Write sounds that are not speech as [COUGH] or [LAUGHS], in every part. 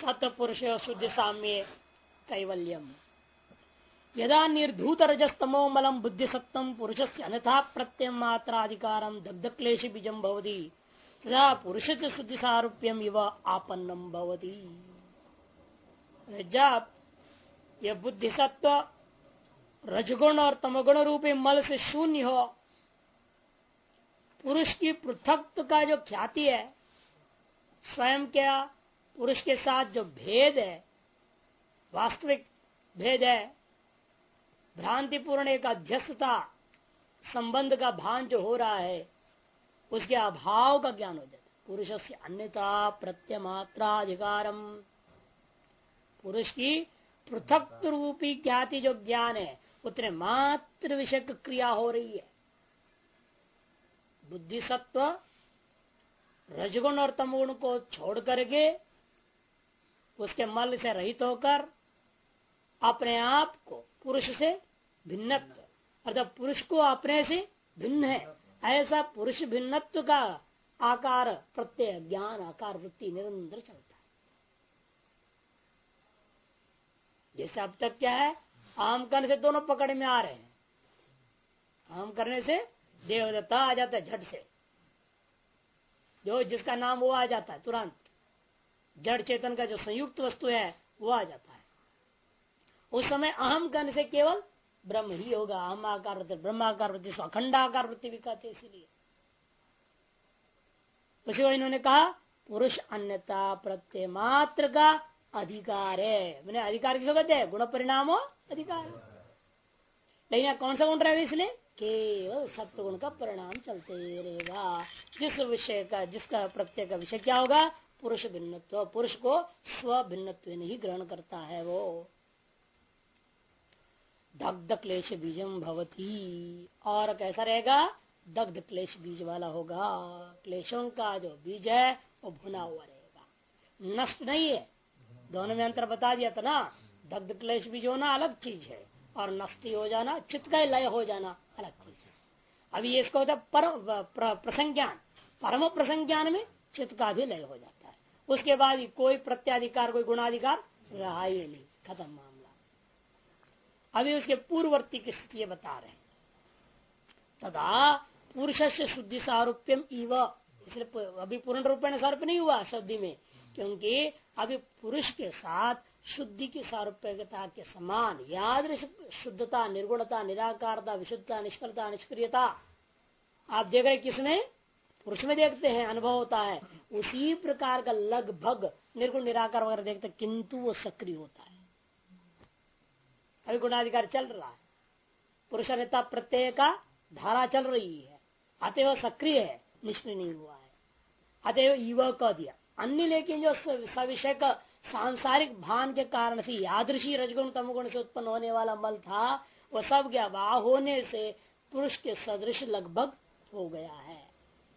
सत पुरुष शुद्ध साम्य कैवल्यम। यदा निर्धूत रजस्तमो मलम बुद्धि सत्तम पुरुष से अन्यथा प्रत्यय मात्राधिकार दग्ध क्लेश बीजम भवती, तदा पुरुष से शुद्धि सारूप्यम इव आपन्नम भवती। जब यह बुद्धि सत्व रजगुण और तमगुण रूपी मल से शून्य हो, पुरुष की पृथक का जो ख्याति है, स्वयं क्या पुरुष के साथ जो भेद है, वास्तविक भेद है, भ्रांतिपूर्ण एक अध्यस्तता संबंध का भान जो हो रहा है, उसके अभाव का ज्ञान हो जाता है। पुरुष से अन्यता प्रत्यमात्राधिकारम। पुरुष की पृथक रूपी ख्याति जो ज्ञान है, उतने मात्र विषय क्रिया हो रही है। बुद्धि सत्व रजगुण और तमगुण को छोड़ करके उसके मल से रहित होकर अपने आप को पुरुष से भिन्नत्व, अर्थात पुरुष को अपने से भिन्न है। ऐसा पुरुष भिन्नत्व का आकार, प्रत्यय, ज्ञान, आकार, वृत्ति निरंतर चलता है। जैसे अब तक क्या है, आम करने से दोनों पकड़ में आ रहे हैं। आम करने से देवदत्ता आ जाता है झट से। जो जिसका नाम वो आ जाता है तुरंत। जड़ चेतन का जो संयुक्त वस्तु है, वो आ जाता है। उस समय अहम करने से केवल ब्रह्म ही होगा। अहम आकार वृत्ति, ब्रह्माकार वृत्ति अखंडाकार वृत्ति भी कहते इसीलिए। उसी को इन्होंने कहा, पुरुष अन्यता प्रत्यय मात्र का अधिकार है। मैंने अधिकार किसको कहते हैं? गुण परिणाम अधिकार। लेकिन यहाँ कौन सा गुण रहेगा इसलिए? केवल सत्य गुण का परिणाम चलते रहेगा। जिस विषय का, जिसका प्रत्यय का विषय क्या होगा? पुरुष भिन्नत्व, पुरुष को स्व भिन्नत्व नहीं ग्रहण करता है वो। दग्ध क्लेश बीजम भवती। और कैसा रहेगा? दग्ध क्लेश बीज वाला होगा। क्लेशों का जो बीज है, वो भुना हुआ रहेगा। नष्ट नहीं है। दोनों में अंतर बता दिया था ना? दग्ध क्लेश बीज होना अलग चीज़ है। और नष्टि हो जाना, चित्त लय हो जाना अलग चीज़ है। अभी इसको होता है पर प्रसंज्ञान। परम प्रसंज्ञान में चित्त का भी लय हो जाता उसके बाद कोई प्रत्याधिकार, कोई गुणाधिकार रहा ही नहीं। खत्म मामला। अभी उसके पूर्ववर्ती की स्थिति बता रहे तदा पुरुष से शुद्धि सारूप्यम इव। इसलिए अभी पूर्ण रूप में सारूप नहीं हुआ शुद्धि में, क्योंकि अभी पुरुष के साथ शुद्धि की सारूप्यता के समान याद शुद्धता, निर्गुणता, निराकारता, विशुद्धता, निष्फलता, निष्क्रियता। आप देख रहे किसने? पुरुष में देखते हैं, अनुभव होता है। उसी प्रकार का लगभग निर्गुण निराकार वगैरह देखते किंतु वो सक्रिय होता है। अभी गुणाधिकार चल रहा है। पुरुष नेता प्रत्यय का धारा चल रही है। अतएव सक्रिय है, निष्क्रिय नहीं हुआ है। अतएव युवा कह दिया। अन्य लेकिन जो सविषय का सांसारिक भान के कारण से यादृशी रजगुण, तमगुण से उत्पन्न होने वाला मल था वह सब क्या? वाह होने से पुरुष के सदृश लगभग हो गया है।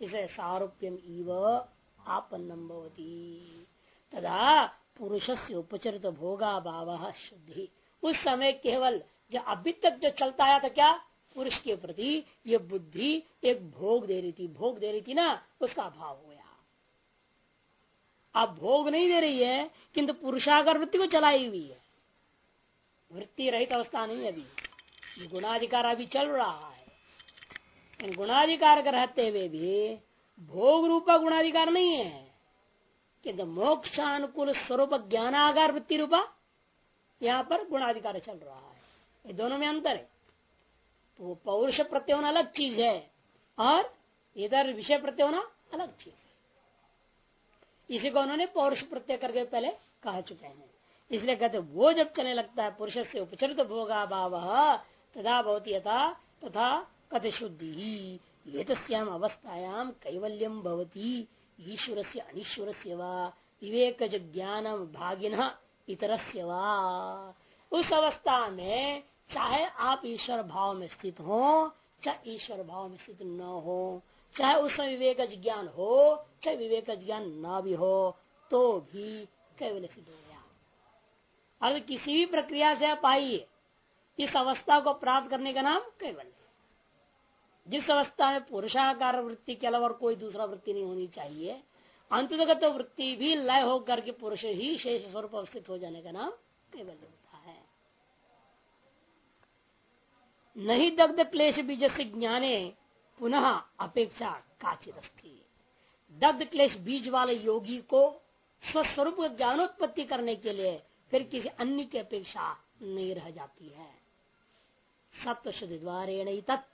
इसे सारूप्यम इव आपन्नम तथा पुरुष से उपचरित भोगा भाव शुद्धि। उस समय केवल जो अभी तक जो चलता आया था क्या? पुरुष के प्रति ये बुद्धि एक भोग दे रही थी। भोग दे रही थी ना, उसका अभाव हो गया। अब भोग नहीं दे रही है, किंतु पुरुषागर वृत्ति को चलाई हुई है। वृत्ति रहित अवस्था नहीं अभी। गुणाधिकार अभी चल रहा है। गुणाधिकार रहते हुए भी, भोग रूपा गुणाधिकार नहीं है। किंतु मोक्षानुकूल स्वरूप ज्ञानागार वृत्ति रूपा, यहाँ पर गुणाधिकार चल रहा है। ये दोनों में अंतर है। तो पौरुष प्रत्यय होना अलग चीज़ है, और इधर विषय प्रत्यय होना अलग चीज़ है। इसी को उन्होंने पौरुष प्रत्यय करके पहले कह चुके हैं। इसलिए कहते वो जब चलने लगता है पुरुष से उपचरित भोगा भाव तथा भवती यथा तथा कथ शुद्धि ये तस्याम अवस्थायाम कैवल्यम भवती। ईश्वर से अनिश्वर से विवेक ज्ञान भागिन इतर से उस अवस्था में चाहे आप ईश्वर भाव में स्थित हो, चाहे ईश्वर भाव में स्थित न हो, चाहे उसमें विवेक ज्ञान हो, चाहे विवेक ज्ञान न भी हो तो भी कैवल्य सिद्ध हो गया। अगर किसी भी प्रक्रिया से आप आइए, इस अवस्था को प्राप्त करने का नाम कैवल्य जिस अवस्था में पुरुषाकार वृत्ति के अलावा कोई दूसरा वृत्ति नहीं होनी चाहिए अंतगत वृत्ति भी लय होकर के पुरुष ही शेष स्वरूप अवस्थित हो जाने का नाम केवल होता है। नहीं दग्ध क्लेश बीज से ज्ञाने पुनः अपेक्षा काचित दग्ध क्लेश बीज वाले योगी को स्वस्वरूप ज्ञानोत्पत्ति करने के लिए फिर किसी अन्य की अपेक्षा नहीं रह जाती है। सत्व शुद्धि द्वारे तत्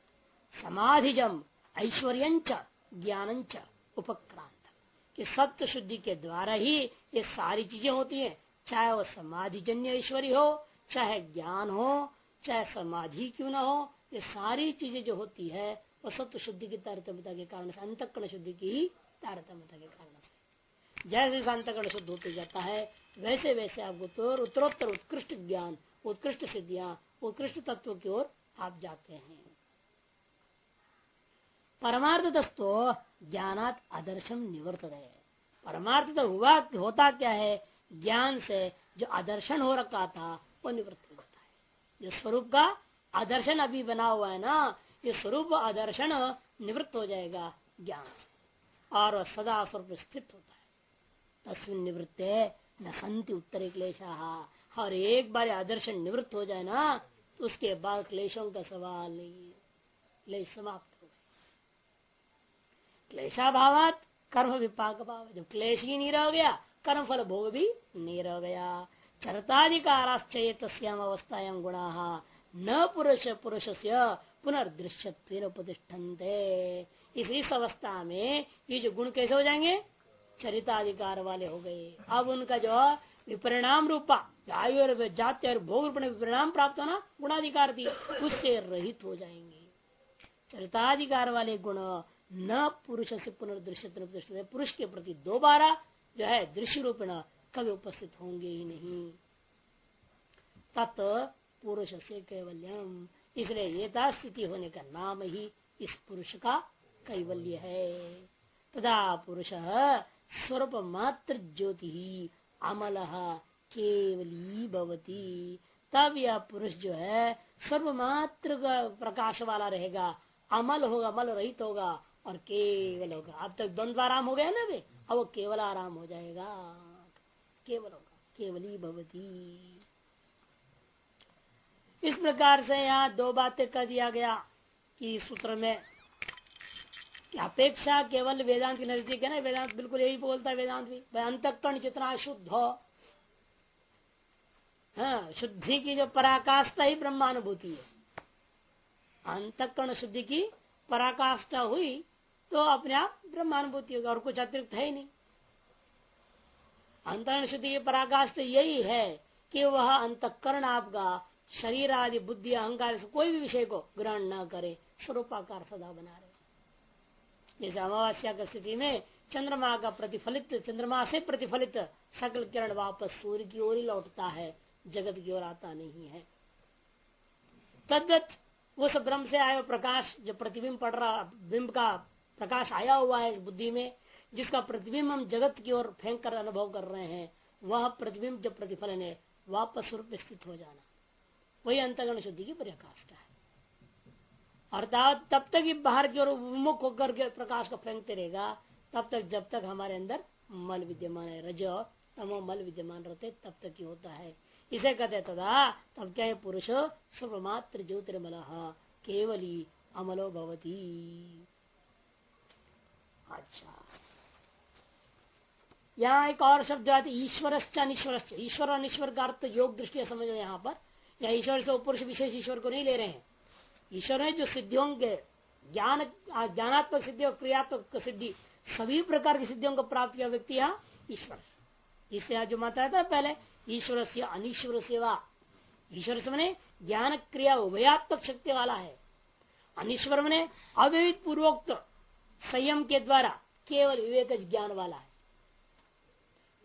समाधिजम, ऐश्वर्य ज्ञान उपक्रांत कि सत्य शुद्धि के द्वारा ही ये सारी चीज़ें होती हैं, चाहे वो समाधिजन्य ऐश्वर्य हो, चाहे ज्ञान हो, चाहे समाधि क्यों ना हो, ये सारी चीज़ें जो होती है, वो सत्य शुद्धि की तारतम्यता के कारण से, अंतकरण शुद्धि की ही तारतम्यता के कारण से। जैसे अंतकरण शुद्ध होते जाता है, वैसे वैसे आपको तो उत्तरोत्तर उत्कृष्ट ज्ञान, उत्कृष्ट सिद्धियाँ, उत्कृष्ट तत्व की ओर आप जाते हैं। परमार्थ दस्तो ज्ञानात आदर्शम निवर्त है परमार्थ तो हुआ होता क्या है? ज्ञान से जो आदर्शन हो रखा था, वो निवृत्त हो जाता है। जो स्वरूप का आदर्शन अभी बना हुआ है ना, ये स्वरूप आदर्शन निवृत्त हो जाएगा ज्ञान से। और सदा स्वरूप स्थित होता है। तस्वीन निवृत्त न संति उत्तरे क्लेशा। और एक बार आदर्शन निवृत्त हो जाए ना तो उसके बाद क्लेशों का सवाल नहीं क्लेश समाप्त गए क्लेशा भावात कर्म विपाक भाव जब क्लेश ही नहीं रह गया कर्म फल भोग भी नहीं रह गया चरताधिकाराश्चय तस्याम अवस्थायाम गुणा न पुरुष पुरुष से पुनर्दृश्य प्रतिष्ठनते इस अवस्था में ये जो गुण कैसे हो जाएँगे? चरिताधिकार वाले हो गए। अब उनका जो विपरिणाम रूपा आयु और जाति और भोग रूप विपरिणाम प्राप्त होना गुणाधिकार थी, उससे रहित हो जाएँगे। चरिताधिकार वाले गुण न पुरुष से पुनर्दृश्य पुरुष के प्रति दोबारा जो है, दृश्य रूपेण कभी उपस्थित होंगे ही नहीं। तत् पुरुष से कैवल्यम। इसलिए ये स्थिति होने का नाम ही इस पुरुष का कैवल्य है। तदा पुरुष स्वरूप मात्र ज्योति ही अमल केवली भवती तब यह पुरुष जो है सर्वमात्र प्रकाश वाला रहेगा। अमल होगा, अमल रहित होगा। और केवल होगा। अब तक द्वंद्व आराम हो गया ना वे अब वो केवल आराम हो जाएगा। केवल होगा। केवली भवती। इस प्रकार से यहाँ दो बातें कर दिया गया कि सूत्र में अपेक्षा केवल वेदांत की नज़दीक है ना? वेदांत बिल्कुल यही बोलता है वेदांत भी। अंतकरण जितना शुद्ध हो हाँ शुद्धि की जो पराकाष्ठा ही ब्रह्मानुभूति है। अंतकरण शुद्धि की पराकाष्ठा हुई तो अपने आप ब्रह्मानुभूति होगा और कुछ अतिरिक्त है ही नहीं। अंतरण शुद्धि की पराकाष्ठ यही है कि वह अंतकरण आपका शरीर आदि, बुद्धि, अहंकार कोई भी विषय को ग्रहण न करे, स्वरूपाकार सदा बना रहे। जैसे अमावस्या की स्थिति में चंद्रमा का प्रतिफलित, चंद्रमा से प्रतिफलित सकल किरण वापस सूर्य की ओर ही लौटता है, जगत की ओर आता नहीं है। तद्वत उस ब्रह्म से आए प्रकाश, जो प्रतिबिंब पड़ रहा, बिंब का प्रकाश आया हुआ है बुद्धि में, जिसका प्रतिबिंब हम जगत की ओर फेंक कर अनुभव कर रहे हैं, वह प्रतिबिंब जब प्रतिफलन है, वापस रूप स्थित हो जाना। वही अंतगण शुद्धि की पराकाष्ठा है। अर्थात तब तक ही बाहर की ओर उन्मुख होकर के प्रकाश को फेंकते रहेगा, तब तक जब तक हमारे अंदर मल विद्यमान है, रज तमो मल विद्यमान रहते, तब तक ही होता है। इसे कहते तदा, तब क्या है पुरुष? सर्वमात्र ज्योतिर्मल, केवली अमलो भवती। अच्छा। यहाँ एक और शब्द आते ईश्वर अनिश्वर ईश्वर और अनिश्वर का अर्थ योग दृष्टि समझ रहे यहाँ पर। या ईश्वर से पुरुष विशेष ईश्वर को नहीं ले रहे हैं। ईश्वर है जो सिद्धियों के ज्ञान ज्ञानात्मक सिद्धि और क्रियात्मक सिद्धि। सभी प्रकार की सिद्धियों को प्राप्त किया व्यक्ति यहाँ ईश्वर इससे जो माता है पहले ईश्वर से अनिश्वर सेवा ईश्वर से मैंने ज्ञान क्रिया उभयात्मक शक्ति वाला है। अनिश्वर मैंने अविविध पूर्वोक्त संयम के द्वारा केवल विवेक ज्ञान वाला है।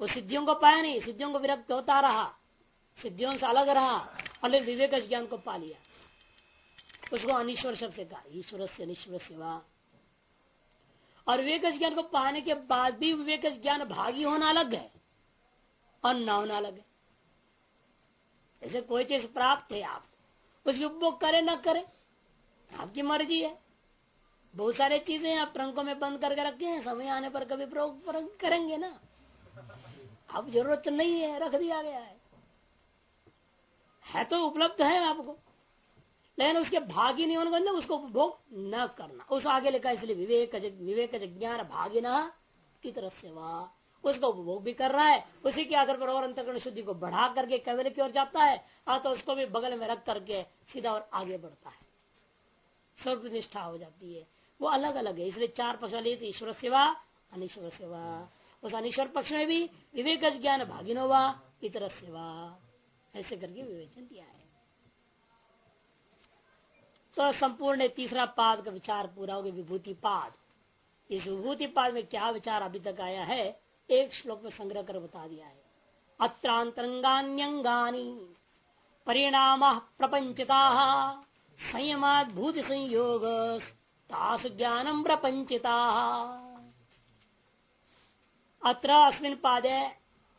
वो सिद्धियों को पाया नहीं, सिद्धियों को विरक्त होता रहा, सिद्धियों से अलग रहा और लेकिन विवेक ज्ञान को पा लिया। उसको अनिश्वर शब्द से कहा, ईश्वर से अनिश्वर सेवा। और विवेक ज्ञान को पाने के बाद भी विवेक ज्ञान भागी होना अलग है और न होना अलग है। ऐसे कोई चीज़ प्राप्त है आप, उसकी उपभोग करे, न करे, आपकी मर्ज़ी है। बहुत सारे चीज़ें आप ट्रंकों में बंद करके रखे हैं, समय आने पर कभी प्रयोग करेंगे ना। अब ज़रूरत नहीं है, रख दिया गया है। है तो उपलब्ध है आपको, लेकिन उसके भागी नहीं होने उसको उपभोग न करना। उस आगे लिखा इसलिए विवेक विवेक ज्ञान भागिना की तरफ़ से वह। उसको उपभोग भी कर रहा है, उसी के आधार पर और अंतकरण शुद्धि को बढ़ा करके कैवल्य की ओर जाता है आ तो उसको भी बगल में रख करके सीधा और आगे बढ़ता है। सर्व निष्ठा हो जाती है। वो अलग अलग है। इसलिए चार पक्ष वाली ईश्वर सेवा, अनिश्वर सेवा। उस अनिश्वर पक्ष में भी विवेक ज्ञान भागिनोवा इतर सेवा। ऐसे करके विवेचन दिया है। तो संपूर्ण तीसरा पाद का विचार पूरा हो गया विभूति पाद इस विभूति पाद में क्या विचार अभी तक आया है, एक श्लोक में संग्रह कर बता दिया है। अत्रांतरंगान्यंगानी, परिणाम प्रपंचता, संयमाद्भूत संयोग। तासु ज्ञानम प्रपंचिता अत्र अस्मिन पादे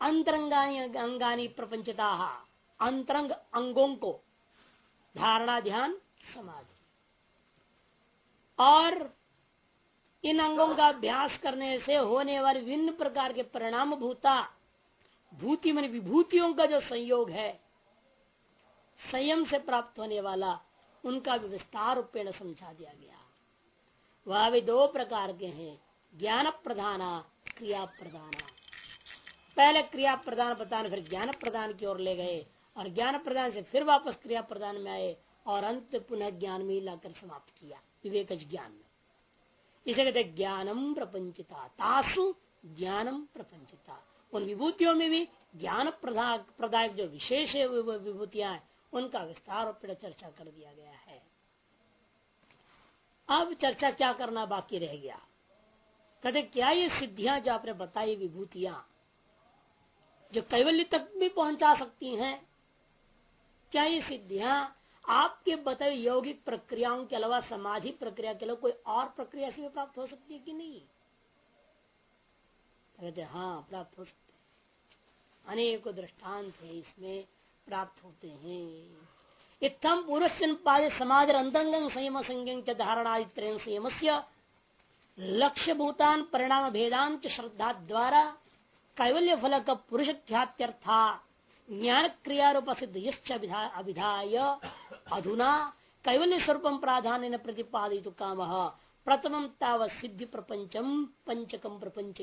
अंतरंगानी अंगानी प्रपंचता अंतरंग अंगों को धारणा ध्यान समाधि। और इन अंगों का अभ्यास करने से होने वाले विभिन्न प्रकार के परिणाम भूता भूति मन विभूतियों का जो संयोग है, संयम से प्राप्त होने वाला, उनका विस्तार रूपेण समझा दिया गया। वह भी दो प्रकार के हैं। ज्ञान प्रधाना, क्रिया प्रधाना। पहले क्रिया प्रदान बताने, फिर ज्ञान प्रदान की ओर ले गए और ज्ञान प्रदान से फिर वापस क्रिया प्रदान में आए और अंत पुनः ज्ञान में लाकर समाप्त किया विवेक ज्ञान में। इसे कहते ज्ञानम प्रपंचिता, तासु ज्ञानम प्रपंचिता। उन विभूतियों में भी ज्ञान प्रदायक जो विशेष विभूतियाँ उनका विस्तार और चर्चा कर दिया गया है। अब चर्चा क्या करना बाकी रह गया? कहते, क्या ये सिद्धियाँ जो आपने बताई विभूतियाँ, जो कैवल्य तक भी पहुँचा सकती हैं? क्या ये सिद्धियाँ आपके बताए यौगिक प्रक्रियाओं के अलावा समाधि प्रक्रिया के अलावा कोई और प्रक्रिया से भी प्राप्त हो सकती है कि नहीं? कहते हाँ प्राप्त हो सकते अनेक दृष्टांत है इसमें प्राप्त होते हैं। इतम पुरुष पाद समाज अंतरंग संयम संयम च धारणादित्रय संयम से लक्ष्य भूतान परिणाम भेदांत श्रद्धा द्वारा कैवल्य फल का पुरुष ख्यात्यर्था ज्ञान क्रिया रूप सिद्ध अभिधाय अधुना कैवल्य स्वरूप प्राधान्य प्रतिपादित काम। प्रथम ताव सिद्धि प्रपंचम पंचकम प्रपंच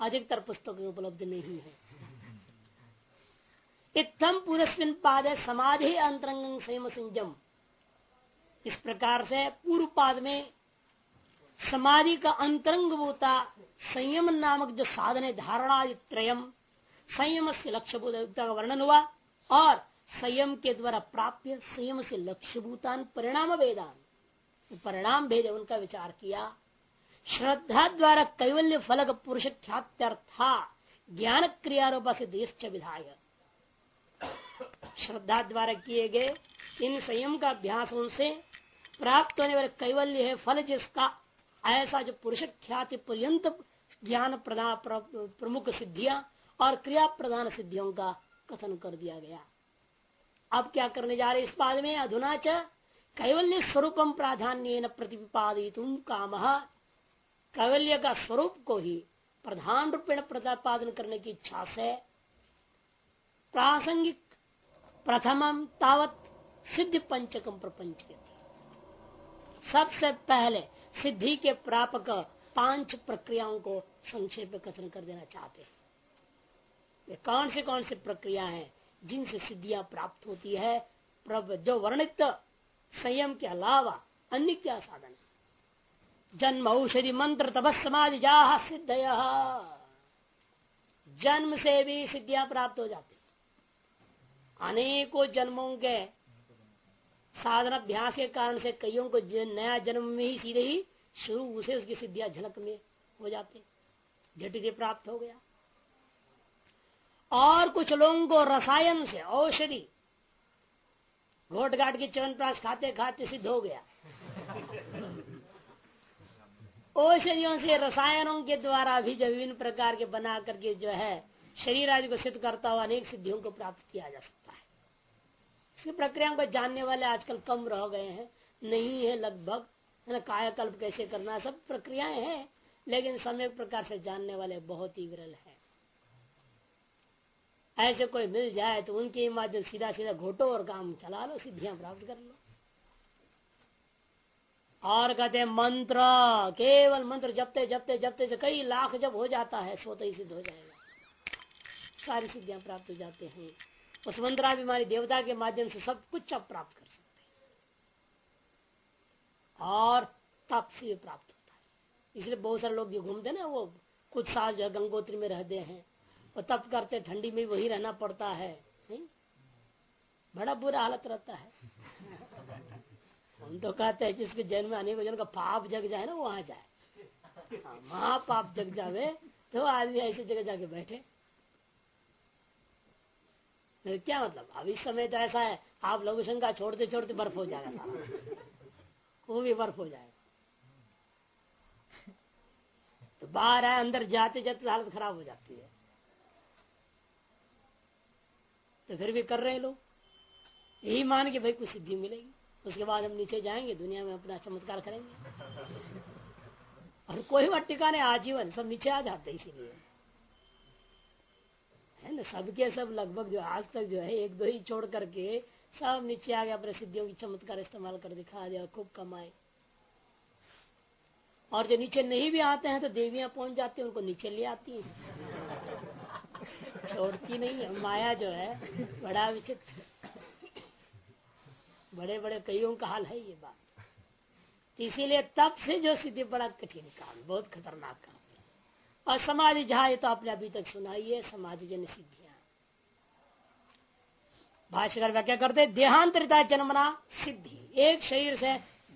अधिकतर पुस्तक उपलब्ध नहीं है। इतम पुरस्मिन पाद समाधि अंतरंग संयम संयम इस प्रकार से पूर्व पाद में समाधि का अंतरंग होता, संयम नामक जो साधन धारणा त्रयम संयम से लक्ष्य का वर्णन हुआ, और संयम के द्वारा प्राप्त संयम से लक्ष्य भूतान परिणाम वेदान। परिणाम भेद उनका विचार किया। श्रद्धा द्वारा कैवल्य फलक पुरुष ख्यात्यर्था ज्ञान क्रियारोप से देश विधाय श्रद्धा द्वारा किए गए इन संयम का अभ्यास उनसे प्राप्त होने वाले कैवल्य है फल जिसका ऐसा जो पुरुष ख्याति पर्यंत ज्ञान प्रदान प्रमुख सिद्धियाँ और क्रिया प्रधान सिद्धियों का कथन कर दिया गया। अब क्या करने जा रहे इस पाद में? अधुना च कैवल्य स्वरूपम प्राधान्य प्रतिपादित काम। कैवल्य का स्वरूप को ही प्रधान रूपेण प्रतिपादन करने की इच्छा से प्रासंगिक प्रथमम तावत सिद्ध पंचकम प्रपंच सबसे पहले सिद्धि के प्रापक पाँच प्रक्रियाओं को संक्षेप में कथन कर देना चाहते हैं। वे कौन से कौन से प्रक्रिया है जिनसे सिद्धियाँ प्राप्त होती है? जो वर्णित संयम के अलावा अन्य क्या साधन जन्म औषधि मंत्र तपस समाधि जा सिद्ध जन्म से भी सिद्धियाँ प्राप्त हो जाती अनेकों जन्मों के साधन अभ्यास के कारण से कईयों को नया जन्म में ही सीधे ही शुरू से उसकी सिद्धियाँ झलक में हो जाते। झटिति प्राप्त हो गया। और कुछ लोगों को रसायन से औषधि घोट घाट के चवन प्राश खाते खाते सिद्ध हो गया। औषधियों से रसायनों के द्वारा भी जो विभिन्न प्रकार के बना करके जो है, शरीर आदि को सिद्ध करता हुआ अनेक सिद्धियों को प्राप्त किया जा सकता इसकी प्रक्रिया को जानने वाले आजकल कम रह गए हैं। नहीं है लगभग। कायाकल्प कैसे करना सब प्रक्रियाएँ हैं, लेकिन समय प्रकार से जानने वाले बहुत ही विरल है। ऐसे कोई मिल जाए तो उनके माध्यम सीधा सीधा घोटो और काम चला लो, सिद्धियाँ प्राप्त कर लो। और कहते मंत्र, केवल मंत्र, जपते जपते जपते कई लाख जब हो जाता है स्वतः ही सिद्ध हो जाएगा। सारी सिद्धियाँ प्राप्त हो जाते हैं। उस मंत्राभिमानी देवता के माध्यम से सब कुछ अब प्राप्त कर सकते हैं। और तप से प्राप्त होता है। इसलिए बहुत सारे लोग जो घूमते ना वो कुछ साल जो गंगोत्री में रहते हैं। और तप करते ठंडी में वही रहना पड़ता है। नहीं? बड़ा बुरा हालत रहता है। [LAUGHS] हम तो कहते हैं जिसके जन्म अनेक जन का पाप जग जाए ना वहाँ जाए। हाँ, महापाप जग जावे तो आदमी ऐसी जगह जाके बैठे। क्या मतलब? अब इस समय तो ऐसा है, आप लघु शंका छोड़ते छोड़ते बर्फ़ हो जाएगा सारा वो भी बर्फ़ हो जाएगा। तो बाहर आए, अंदर जाते जाते हालत खराब हो जाती है। तो फिर भी कर रहे हैं लोग। यही मान के भाई कुछ सिद्धि मिलेगी। उसके बाद हम नीचे जाएँगे, दुनिया में अपना चमत्कार करेंगे। और कोई बात नहीं, आजीवन सब नीचे आ जाते इसीलिए। है ना? सबके सब लगभग जो आज तक जो है, एक दो ही छोड़ करके सब नीचे आ गया, अपने सिद्धियों की चमत्कार इस्तेमाल कर दिखा दिया, खूब कमाए। और जो नीचे नहीं भी आते हैं तो देवियाँ पहुँच जाती हैं, उनको नीचे ले आती हैं। छोड़ती नहीं है। माया जो है, बड़ा विचित्र। बड़े बड़े कईयों का हाल है ये बात। इसीलिए तब से जो सिद्धि बड़ा कठिन काम, बहुत खतरनाक काम। और समाधि जहाँ तो आपने अभी तक सुनाई है समाधि जन सिद्धियाँ भाष्यकर व्याख्या करते देहांतरिता जन्मना सिद्धि। एक शरीर से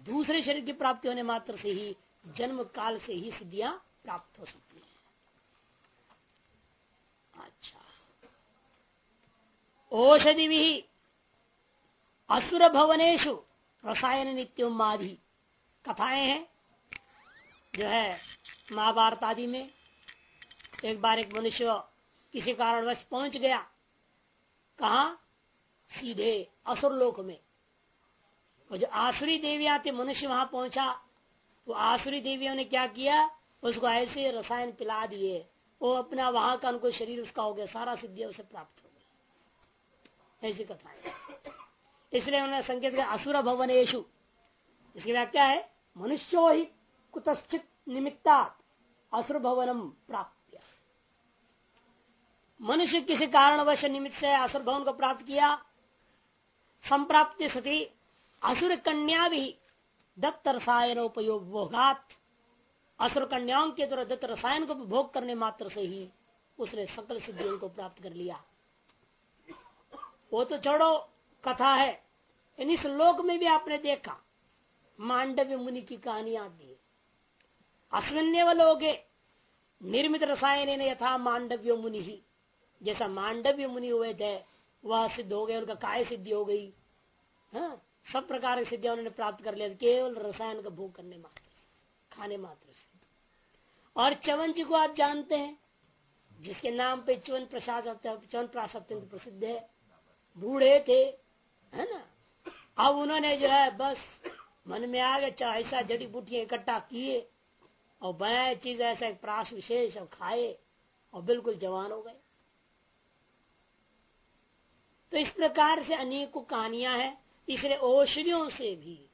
दूसरे शरीर की प्राप्ति होने मात्र से ही जन्म काल से ही सिद्धियाँ प्राप्त हो सकती है। अच्छा। औषधि भी असुर भवनेशु रसायन नित्योमाधि कथाएँ हैं, जो है महाभारत आदि में। एक बार एक मनुष्य किसी कारणवश पहुँच गया, कहा? सीधे असुर लोक में। और जो आसुरी देवी थे मनुष्य वहाँ पहुँचा तो आसुरी देवियों ने क्या किया? उसको ऐसे रसायन पिला दिए। वो अपना वहाँ का उनको शरीर उसका हो गया, सारा सिद्धि उसे प्राप्त हो गई ऐसी कथाएँ इसलिए उन्होंने संकेत किया, असुर भवनेशु इसकी व्याख्या है? मनुष्यो ही कुतश्चित निमित्ता असुर भवनम प्राप्त। मनुष्य किसी कारणवश निमित्त से असुर भवन को प्राप्त किया। संप्राप्ति सती असुर कन्या भी दत्त रसायन उपयोग भोगात। असुर कन्याओं के द्वारा दत्त रसायन को भोग करने मात्र से ही उसने सकल सिद्धियों को प्राप्त कर लिया। वो तो छोड़ो, कथा है। इस लोक में भी आपने देखा। मांडव्य मुनि की कहानी आती है अश्विन्य लोगे निर्मित रसायन यथा मांडव्य मुनि। ही जैसा मांडव्य मुनि हुए थे, वह सिद्ध हो गए, उनका काय सिद्धि हो गई। हाँ सब प्रकार की सिद्धियाँ उन्होंने प्राप्त कर लिया, केवल रसायन का भोग करने मात्र से, खाने मात्र से। और चवन जी को आप जानते हैं, जिसके नाम पे चवन प्रसाद चवन प्रासाद अत्यंत प्रसिद्ध है, बूढ़े थे, है ना? अब उन्होंने जो है, बस मन में आ गया ऐसा जड़ी बूटियाँ इकट्ठा किए, और बनाए चीज़ ऐसा एक प्रास विशेष, और खाए, और बिल्कुल जवान हो गए। तो इस प्रकार से अनेकों कहानियाँ हैं इसलिए औषधियों से भी।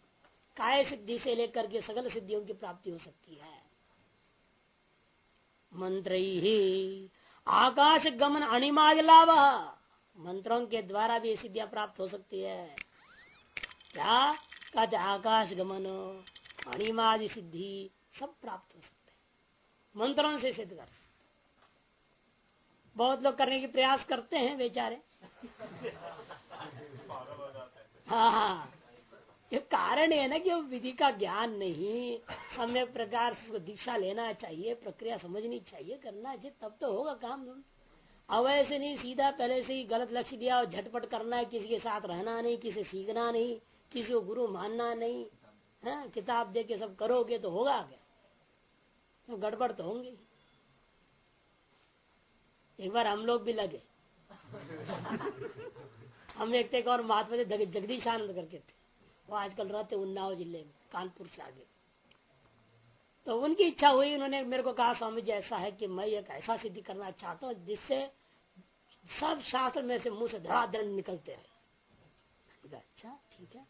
काय सिद्धि से लेकर के सगल सिद्धियों की प्राप्ति हो सकती है। मंत्र ही, आकाश गमन अनिमाग लाभ। मंत्रों के द्वारा भी सिद्धियाँ प्राप्त हो सकती है। क्या? कहते आकाश गमन अणिमादि सिद्धि, सब प्राप्त हो सकते हैं। मंत्रों से सिद्ध कर सकते बहुत लोग करने की प्रयास करते हैं, बेचारे। हाँ हाँ। ये कारण है ना कि विधि का ज्ञान नहीं। समय प्रकार दीक्षा लेना चाहिए प्रक्रिया समझनी चाहिए करना चाहिए तब तो होगा काम। अब ऐसे नहीं सीधा पहले से ही गलत लक्ष्य दिया और झटपट करना है किसी के साथ रहना नहीं किसी सीखना नहीं किसी को गुरु मानना नहीं है हाँ, किताब दे के सब करोगे तो होगा क्या? तो गड़बड़ तो होंगे एक बार हम लोग भी लगे। [LAUGHS] हम एक थे और महात्मा थे जगदीश आनंद करके थे। वो आजकल रहते उन्नाव ज़िले में, कानपुर से आगे। तो उनकी इच्छा हुई, उन्होंने मेरे को कहा, स्वामी जी, ऐसा है कि मैं एक ऐसा सिद्धि करना चाहता हूँ, जिससे सब शास्त्र में से मुँह से धड़ाधड़ निकलते रहे अच्छा ठीक है।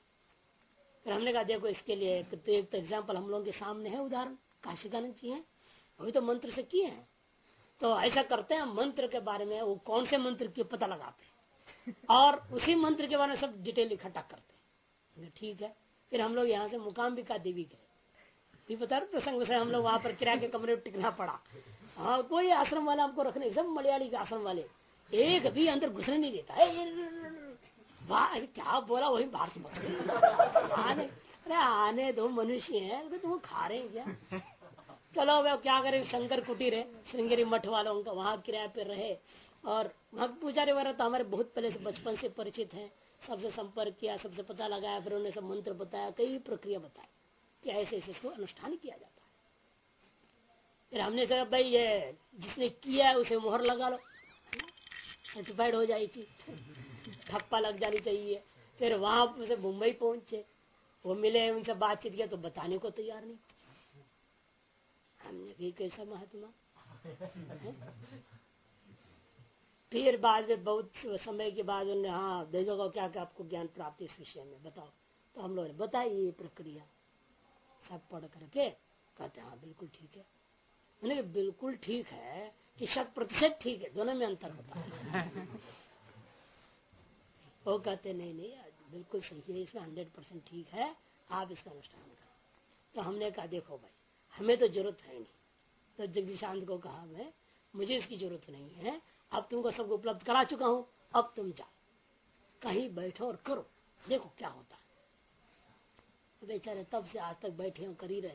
फिर हमने कहा, देखो, इसके लिए एक एक तो एग्ज़ाम्पल हम लोगों के सामने है उदाहरण काशिकानंद जी है, अभी तो मंत्र से किए हैं। तो ऐसा करते हैं मंत्र के बारे में वो कौन से मंत्र की पता लगाते हैं और उसी मंत्र के बारे में सब डिटेल इकट्ठा करते हैं ठीक है फिर हम लोग यहाँ से मुकाम्बिका देवी गए बता रहे प्रसंग से हम लोग वहाँ पर किराए के कमरे में टिकना पड़ा हाँ कोई आश्रम वाला हमको रखने सब मलयाली के आश्रम वाले एक भी अंदर घुसने नहीं देता है क्या बोला वही बाहर से आने अरे आने दो मनुष्य है तो तुम खा रहे हैं क्या चलो वे क्या करे? शंकर कुटीर है श्रृंगेरी मठ वालों का वहाँ किराया पे रहे। और वहाँ पुजारी वगैरह तो हमारे बहुत पहले से बचपन से परिचित है। सबसे संपर्क किया, सबसे पता लगाया, फिर उन्होंने सब मंत्र बताया, कई प्रक्रिया बताई कि ऐसे ऐसे इसको अनुष्ठान किया जाता है। फिर हमने कहा, भाई ये जिसने किया है, उसे मोहर लगा लो। सर्टिफाइड हो जाएगी ठप्पा लग जानी चाहिए। फिर वहाँ से मुंबई पहुँचे। वो मिले, उनसे बातचीत किया तो बताने को तैयार नहीं। हमने कही कैसा महात्मा? फिर बाद में बहुत समय के बाद उन्होंने हाँ देखो क्या क्या आपको ज्ञान प्राप्ति इस विषय में, बताओ। तो हम लोगों ने बताई ये प्रक्रिया। सब पढ़ करके कहते हाँ बिल्कुल ठीक है। मैंने बिल्कुल ठीक है कि शत प्रतिशत ठीक है, दोनों में अंतर होता है। वो कहते नहीं नहीं, बिल्कुल सही है, इसमें हंड्रेड परसेंट ठीक है, आप इसका अनुष्ठान करो। तो हमने कहा, देखो भाई हमें तो ज़रूरत है नहीं। तो जगदीशांत को कहा मैं मुझे इसकी ज़रूरत नहीं है। अब तुमको सबको उपलब्ध करा चुका हूँ अब तुम जाओ। कहीं बैठो और करो। देखो क्या होता है। बेचारे तब से आज तक बैठे हो कर ही रहे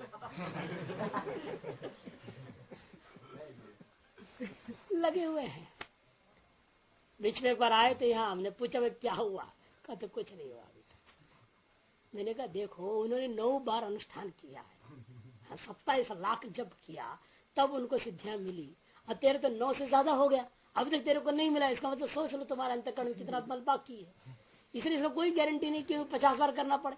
लगे हुए हैं। बीच में एक बार आए थे यहाँ हमने पूछा भाई क्या हुआ? कहते कुछ नहीं हुआ अभी मैंने कहा देखो उन्होंने नौ बार अनुष्ठान किया हाँ, सत्ताईस लाख जब किया तब उनको सिद्धियाँ मिली। और तेरे तो नौ से ज़्यादा हो गया। अभी तक तेरे को नहीं मिला इसका मतलब सोच लो तुम्हारा अंतकरण कितना बल बाकी है। इसलिए इसमें कोई गारंटी नहीं कि पचास बार करना पड़े।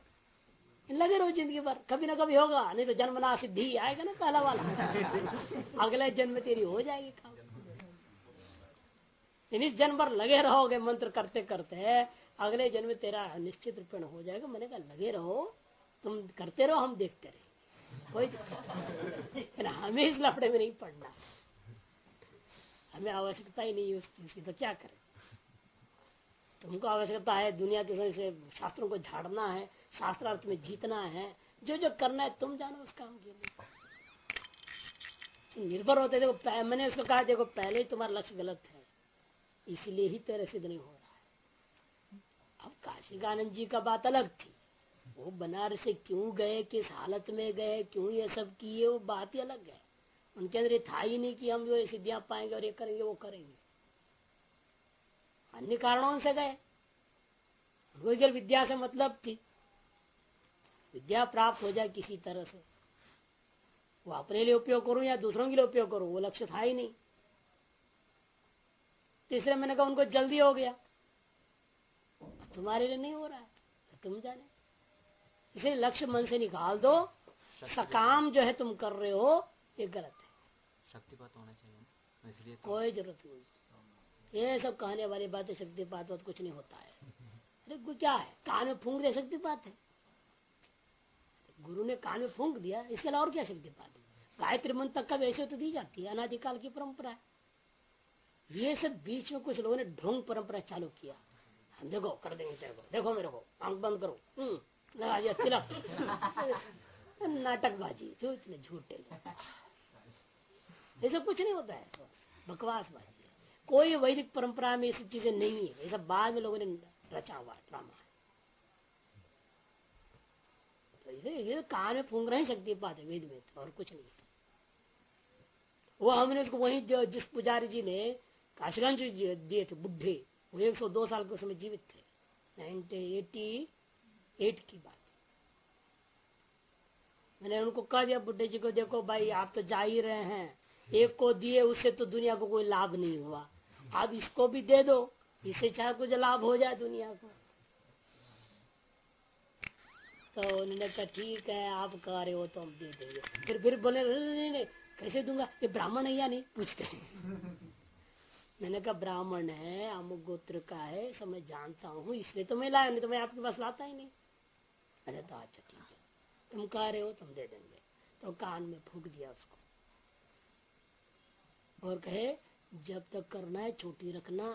लगे रहो ज़िंदगी भर कभी ना कभी होगा नहीं तो जन्म ना सिद्धि आएगा ना पहला वाला। [LAUGHS] अगले जन्म तेरी हो जाएगी काम इस जन्म पर लगे रहोगे मंत्र करते करते अगले जन्म तेरा निश्चित रूप हो जाएगा। मैंने कहा लगे रहो तुम करते रहो हम देखते रहे। कोई दिक्कत हमें इस लफड़े में नहीं पड़ना। हमें आवश्यकता ही नहीं उस चीज़ की तो क्या करें? तुमको आवश्यकता है, दुनिया के से शास्त्रों को झाड़ना है, शास्त्रार्थ में जीतना है, जो जो करना है, तुम जानो उस काम के लिए। निर्भर होते देखो मैंने उसको कहा, देखो, पहले ही तुम्हारा लक्ष्य गलत है। इसलिए ही तेरे सिद्ध नहीं हो रहा है। अब काशिकानंद जी का बात अलग थी। वो बनारस से क्यों गए, किस हालत में गए, क्यों ये सब किए, वो बात ही अलग है। उनके अंदर था ही नहीं कि हम जो सिद्धियाँ पाएँगे और ये करेंगे, वो करेंगे। अन्य कारणों से गए। उनको विद्या से मतलब थी। विद्या प्राप्त हो जाए किसी तरह से। वो अपने लिए उपयोग करूँ या दूसरों के लिए उपयोग करूँ, वो लक्ष्य था ही नहीं। तीसरे मैंने कहा उनको जल्दी हो गया। तुम्हारे लिए नहीं हो रहा है, तुम जाने। इसे लक्ष्य मन से निकाल दो। सकाम जो है तुम कर रहे हो ये गलत है। शक्तिपात होना चाहिए इसलिए तो... कोई ज़रूरत नहीं। ये सब कहने वाली बातें शक्तिपात कुछ नहीं होता है। [LAUGHS] अरे क्या है? कान में फूंक दे शक्तिपात है। गुरु ने कान में फूंक दिया इसके अलावा और क्या शक्ति पाती गायत्री मंत्र तक का वैसे तो दी जाती है अनाधिकाल की परंपरा है। ये सब बीच में कुछ लोगों ने ढोंग परंपरा चालू किया। हम देखो कर देंगे तेरे को। देखो मेरे को आँख बंद करो। हम्म, लगा दिया तिलक नाटकबाजी, झूठ झूठे। ऐसा कुछ नहीं होता है। बकवासबाजी। कोई वैदिक परंपरा में ऐसी चीज़ें नहीं है। सब बाद में लोगों ने रचा हुआ ड्रामा तो इसे ये कान में फूंक रहे शक्ति पाते वेद में तो और कुछ नहीं। वो हमने उसको वही जो, जिस पुजारी जी ने काशीगंज दिए थे बुढ़े, वो एक सौ दो साल के समय जीवित थे। नाइनटीन एटी एट की बात। मैंने उनको कह दिया बुढ़े जी को, देखो भाई, आप तो जा ही रहे हैं। एक को दिए, उससे तो दुनिया को कोई लाभ नहीं हुआ। आप इसको भी दे दो, इससे चाहे कुछ लाभ हो जाए दुनिया को। तो उन्होंने कहा, ठीक है, आप कह रहे हो तो हम दे देंगे। फिर फिर बोले, नहीं नहीं कैसे दूँगा? ये ब्राह्मण है या नहीं? पूछ पूछते मैंने कहा, ब्राह्मण है, अमुक गोत्र का है, सब मैं जानता हूँ, इसलिए तो मैं लाया, नहीं तो मैं आपके पास लाता ही नहीं। अरे तो अच्छा ठीक है। तुम कह रहे हो तुम दे देंगे। तो कान में फूक दिया उसको। और कहे जब तक करना है छोटी रखना।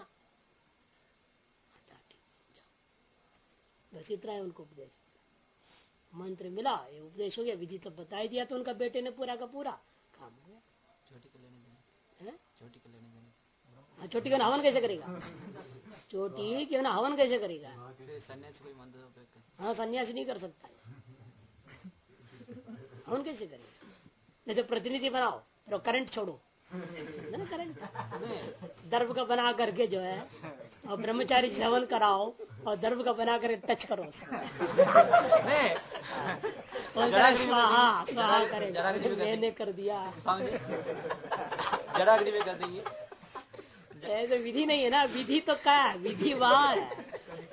अच्छा बस इतना है उनको उपदेश। मंत्र मिला ये उपदेश हो गया। विधि तो बता ही दिया तो उनका बेटे ने पूरा का पूरा। काम हो गया। छोटी को लेने देने। छोटी को लेने देने। हाँ, चोटी का हवन कैसे करेगा? [LAUGHS] चोटी क्यों ना हवन कैसे करेगा? फिर सन्यासी हाँ। सन्यासी नहीं कर सकता हवन कैसे करेगा? नहीं तो प्रतिनिधि बनाओ तो करंट छोड़ो। ना करंट दर्भ का बना करके जो है और ब्रह्मचारी हवन कराओ और दर्भ का बना करके टच करो। स्वाहा जरा- स्वाहा करेगा। मैंने कर दिया। स्वामी में कर देंगे। ऐसे विधि नहीं है ना, विधि तो क्या है? विधि वहाँ है।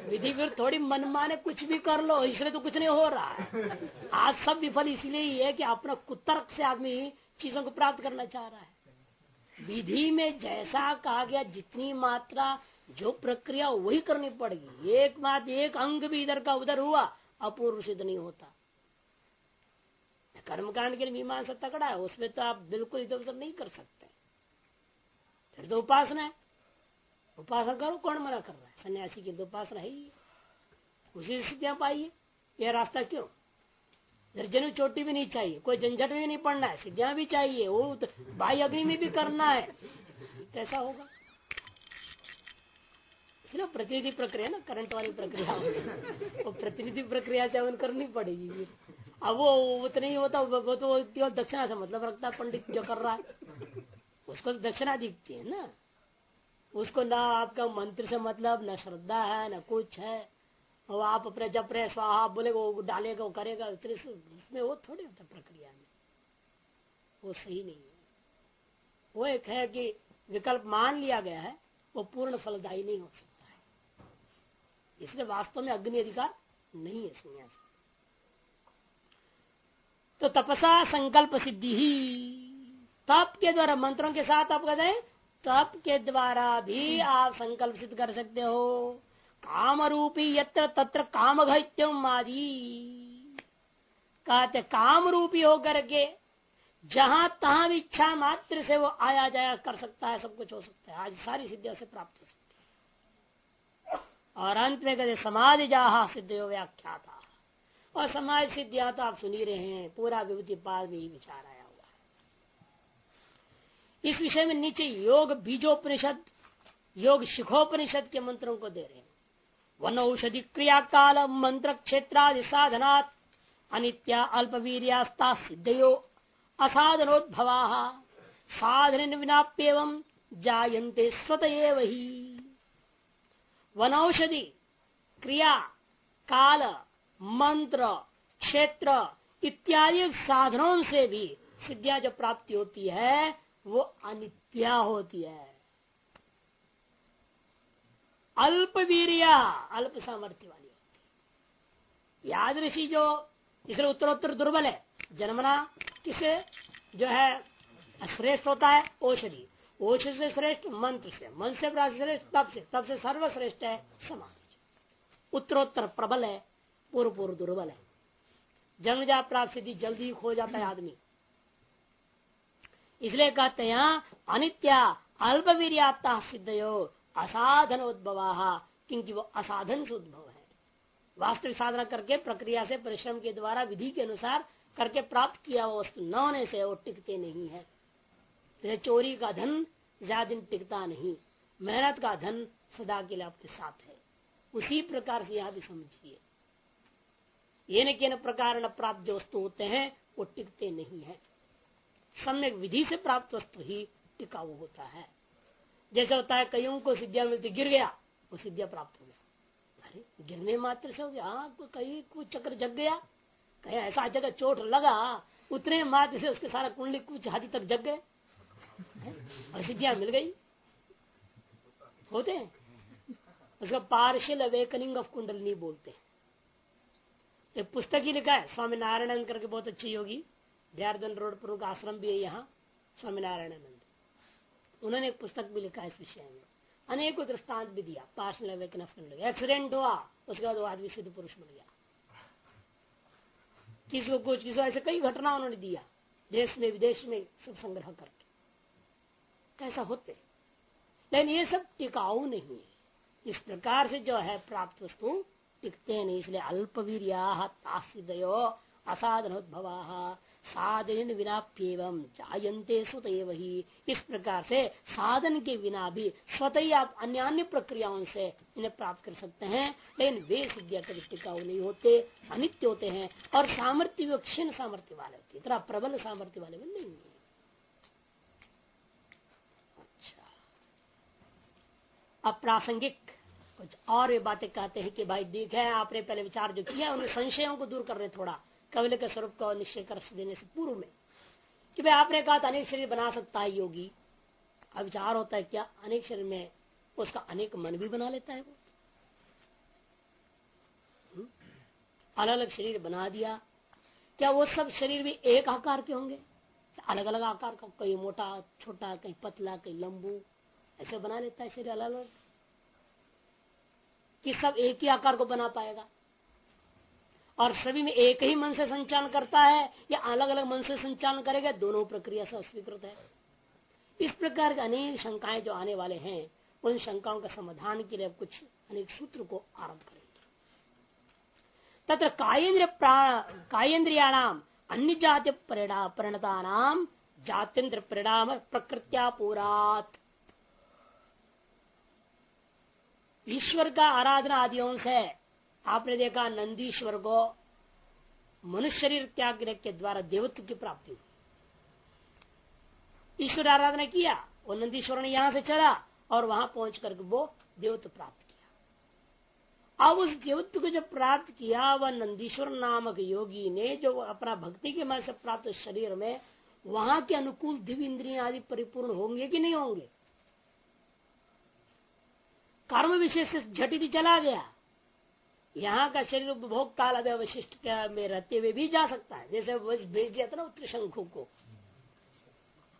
विधि फिर थोड़ी मनमाने कुछ भी कर लो, इसलिए तो कुछ नहीं हो रहा है। आज सब विफल इसलिए ही है कि अपना कुतर्क से आदमी चीज़ों को प्राप्त करना चाह रहा है। विधि में जैसा कहा गया, जितनी मात्रा, जो प्रक्रिया वही करनी पड़ेगी। एक बात, एक अंग भी इधर का उधर हुआ, अपूर्व सिद्ध नहीं होता। कर्मकांड के लिए मीमांसा तकड़ा है, उसमें तो आप बिल्कुल इधर उधर नहीं कर सकते। फिर तो उपासना है। उपासना करो कौन मना कर रहा है। सन्यासी की तो उपासना है। उसी स्थितियाँ पाइए यह रास्ता क्यों? निर्जन चोटी भी नहीं चाहिए। कोई झंझट भी नहीं पड़ना है। सिद्धियाँ भी चाहिए। वो तो बाह्य अग्नि में भी करना है। कैसा होगा? इसलिए प्रतिनिधि प्रक्रिया ना करंट वाली प्रक्रिया। वो प्रतिनिधि प्रक्रिया से करनी पड़ेगी अब वो उतना ही होता वो तो दक्षिणा से मतलब रखता पंडित जो कर रहा है? उसको तो दक्षिणा दिखती है ना। उसको ना आपका मंत्र से मतलब न श्रद्धा है, न कुछ है। और आप अपने जप रहे स्वाहा आप बोले, वो डालेगा, वो करेगा इसमें वो थोड़ी होता प्रक्रिया में। वो सही नहीं है। वो एक है कि विकल्प मान लिया गया है, वो पूर्ण फलदायी नहीं हो सकता है। इसलिए वास्तव में अग्नि अधिकार नहीं है संन्यास। तो तपसा संकल्प सिद्धि ही। तप के द्वारा मंत्रों के साथ आप कहते हैं तप के द्वारा भी आप संकल्प सिद्ध कर सकते हो। काम रूपी यत्र तत्र काम घत्यम आदि। कहते काम रूपी होकर के जहाँ तहां भी इच्छा मात्र से वो आया जाया कर सकता है, सब कुछ हो सकता है। आज सारी सिद्धियों से प्राप्त हो सकती है। और अंत में कहते समाधि जहा सिद्धियों व्याख्या था और समाज सिद्धियाँ तो आप सुनी रहे हैं, पूरा विभूति पाल में ही विचार आया। इस विषय में नीचे योग बीजोपनिषद, योग शिखोपनिषद के मंत्रों को दे रहे हैं। वन औषधि क्रिया काल मंत्र क्षेत्रादि साधनात्, अनित्या अल्पवीरियास्ता सिद्धयो, असाधनोद्भवा साधन विनाप्यव जायन्ते स्वत ही। वनौषधि, क्रिया, काल, मंत्र, क्षेत्र इत्यादि साधनों से भी सिद्धियाँ जो प्राप्ति होती है वो अनित्या होती है। अल्प वीरिया अल्प सामर्थ्य वाली होती याद ऋषि जो इसलिए उत्तरोत्तर दुर्बल है, जन्मना किसे जो है श्रेष्ठ होता है? औषधि। औषधि से श्रेष्ठ, मंत्र से। मंत्र से श्रेष्ठ तब से। तब से सर्वश्रेष्ठ है समाज उत्तरोत्तर प्रबल है पूर्व पूर्व दुर्बल है। जन्मजा प्राप्त सिद्धि जल्दी खो जाता है आदमी। इसलिए कहते हैं, अनित्या अल्प वीरियाता सिद्धयो असाधन उद्भवा क्योंकि वो असाधन से उद्भव है। वास्तविक साधना करके प्रक्रिया से परिश्रम के द्वारा विधि के अनुसार करके प्राप्त किया हुआ वस्तु न होने से वो टिकते नहीं है। जैसे चोरी का धन ज़्यादा दिन टिकता नहीं, मेहनत का धन सदा के लिए आपके साथ है। उसी प्रकार से यहाँ भी समझिए। ये न के प्रकार न प्राप्त जो वस्तु होते हैं, वो टिकते नहीं है। सम्यक विधि से प्राप्त वस्तु ही टिकाऊ होता है। जैसे होता है कईयों को सिद्धियाँ मिलती, गिर गया, वो सिद्धियाँ प्राप्त हो गया। अरे, गिरने मात्र से हो गया हाँ कहीं कुछ चक्र जग गया, कहीं ऐसा जगह चोट लगा, उतने मात्र से उसके सारा कुंडली कुछ हद तक जग गए। और सिद्धियाँ मिल गई। होते हैं। उसका पार्शियल अवेकनिंग ऑफ़ कुंडलनी बोलते हैं। एक पुस्तक ही लिखा है, स्वामी नारायण करके बहुत अच्छी योगी। बिहारदन रोड पर उनका आश्रम भी है यहाँ स्वामी नारायणानंद उन्होंने एक पुस्तक भी लिखा इस विषय में। अनेकों दृष्टांत भी दिया। ऑफ़ कुंडली एक्सीडेंट हुआ, उसके बाद वो आदमी सिद्ध पुरुष बन गया। किसी को कुछ किसी ऐसे कई घटना उन्होंने दिया। देश में, विदेश में सब संग्रह करके। कैसा होते? लेकिन ये सब टिकाऊ नहीं है। इस प्रकार से जो है प्राप्त वस्तु टिकते नहीं। इसलिए अल्पवीरिया तासिदयो असाधनोद्भवा। साधन विनाप्यवम जायंते स्वत वही इस प्रकार से साधन के बिना भी स्वतः ही आप अन्य अन्य प्रक्रियाओं से इन्हें प्राप्त कर सकते हैं, लेकिन वे सिद्धियाँ टिकाऊ नहीं होते, अनित्य होते हैं, और सामर्थ्य क्षीण सामर्थ्य वाले होते इतना प्रबल सामर्थ्य वाले नहीं है। अच्छा। अप्रासंगिक कुछ और भी बातें कहते हैं कि भाई, देख है आपने पहले विचार जो किया, उन्हें संशयों को दूर कर रहे थोड़ा। कविल के स्वरूप का निश्चय कर देने से पूर्व में, कि भाई आपने कहा था, अनेक शरीर बना सकता है योगी। अब विचार होता है क्या, अनेक शरीर में उसका अनेक मन भी बना लेता है वो। हम्म? अलग अलग शरीर बना दिया। क्या वो सब शरीर भी एक आकार के होंगे? अलग अलग आकार का कहीं मोटा, छोटा कहीं पतला कहीं लंबू, ऐसे बना लेता है शरीर अलग अलग कि सब एक ही आकार को बना पाएगा? और सभी में एक ही मन से संचालन करता है, या अलग अलग मन से संचालन करेगा, दोनों प्रक्रिया से अस्वीकृत है। इस प्रकार के अनेक शंकाएँ जो आने वाले हैं, उन शंकाओं का समाधान के लिए कुछ अनेक सूत्र को आरंभ करेंगे। तथा कायेन्द्र कायेन्द्रियाणाम अन्य जाति परिणता नाम जात्यंत्र परिणाम प्रकृत्या पूरात। ईश्वर का आराधना आदियों से आपने देखा नंदीश्वर को मनुष्य शरीर त्याग के द्वारा देवत्व की प्राप्ति हुई। ईश्वर आराधना किया, वो नंदीश्वर ने यहाँ से चला और वहाँ पहुँच करके वो देवत्व प्राप्त किया। अब उस देवत्व को जो प्राप्त किया, वह नंदीश्वर नामक योगी ने जो अपना भक्ति के मन से प्राप्त शरीर में, वहाँ के अनुकूल दिव्य इंद्रिया आदि परिपूर्ण होंगे कि नहीं होंगे? कर्म विशेष से झटित चला गया। यहाँ का शरीर उपभोग काल अवशिष्ट में रहते हुए भी जा सकता है। जैसे भेज दिया था ना उत्तर शंखु को।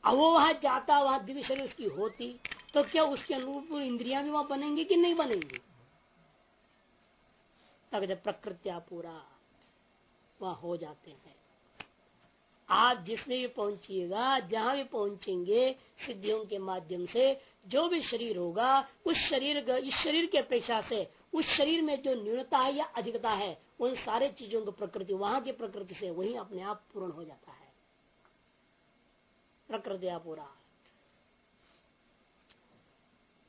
अब वो वहाँ जाता, वहाँ दिव्य शरीर उसकी होती तो क्या उसके अनुरूप इंद्रिया भी वहाँ बनेंगे कि नहीं बनेंगी? जब प्रकृतिया पूरा वहाँ हो जाते हैं। आप जिसमें भी पहुंचिएगा, जहाँ भी पहुँचेंगे, सिद्धियों के माध्यम से, जो भी शरीर होगा, उस शरीर इस शरीर के अपेक्षा से उस शरीर में जो न्यूनता है या अधिकता है, उन सारे चीज़ों की प्रकृति, वहाँ की प्रकृति से वही अपने आप पूर्ण हो जाता है। प्रकृति पूरा